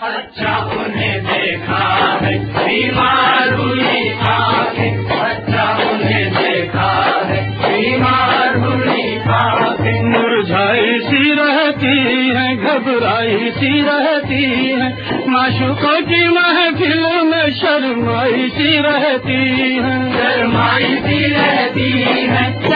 اچھا انہیں دیکھا ہے بیمار ہوئی آنکھیں اچھا انہیں دیکھا ہے بیمار ہوئی آنکھیں مرجھائی سی رہتی ہے گھبرائی سی رہتی ہے۔ معشوقوں کی محفل میں شرمائی سی رہتی ہے۔ شرمائی سی رہتی ہے۔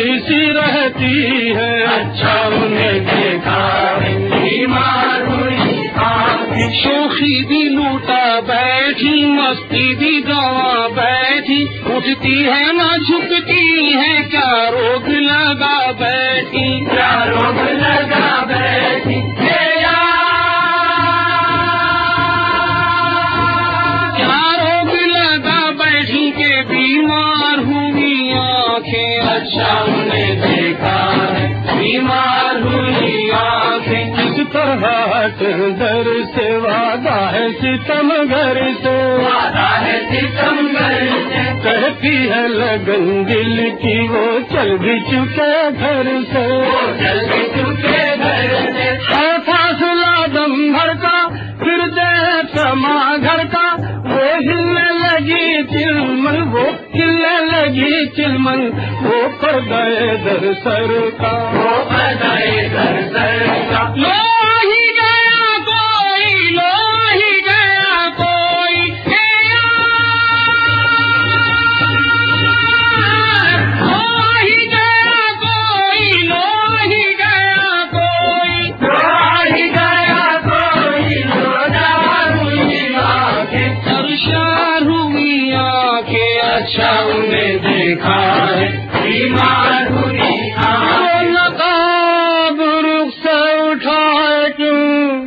پتھرائی سی رہتی ہے۔ اچھا انہیں دیکھا ہے بیمار ہوئی آنکھیں شوخی بھی لوٹا بیٹھی مستی بھی گوا بیٹھی۔ اٹھتی ہے نہ جھکتی ہے کیا روگ لگا بیٹھی۔ کیا روگ لگا اچھا انہیں دیکھا ہے۔ بیمار ہوئی آنکھیں۔ کس طرح در سے وعدہ ہے ستم گھر سے۔ وعدہ ہے ستمگر سے۔ کہتی ہے لگن دل کی وہ چل بھی چکے گھر سے۔ چل کے چکے لگی چلمن وہ پر گئے در سر کا وہ بدائے گھر سر کا انہیں دیکھا ہے بیمار ہوئی آنکھیں وہ نقاب رخ سے اٹھائے کیوں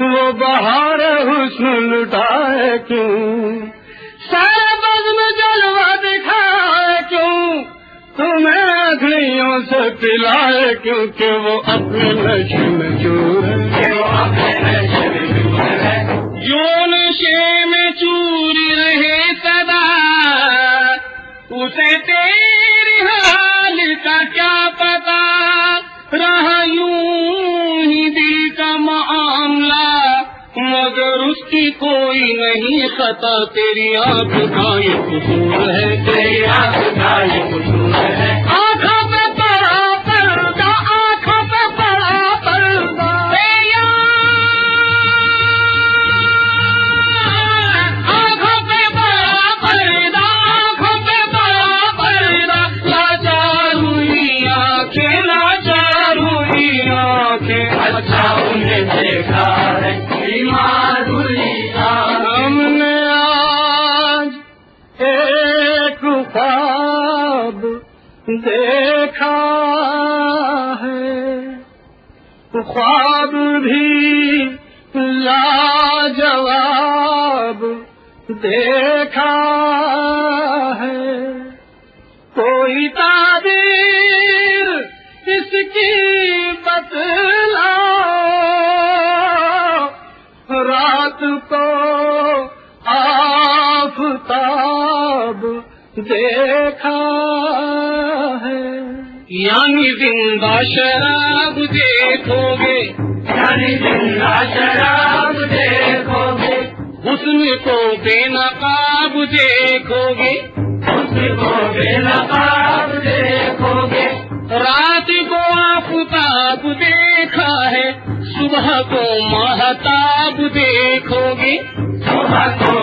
وہ بہار حسن لٹائے کیوں سارے بزم جلوہ اسے تیری حال کا کیا پتا؟ رہا یوں ہی دل کا معاملہ، مگر اس کی کوئی نہیں خطا۔ تیری آنکھ کا یہ قصور ہے، تیری آنکھ کا یہ قصور ہے۔ دیکھا ہے خواب بھی لاجواب دیکھا ہے کوئی تعبیر اس کی بتلا رات کو آفتاب دیکھا ہے یعنی زندہ شراب دیکھو گے. یعنی زندہ شراب دیکھو گے. حسن کو بے نقاب دیکھو گے. اس کو بے نقاب دیکھو گے. رات کو آفتاب دیکھا ہے صبح کو مہتاب دیکھو گے. صبح کو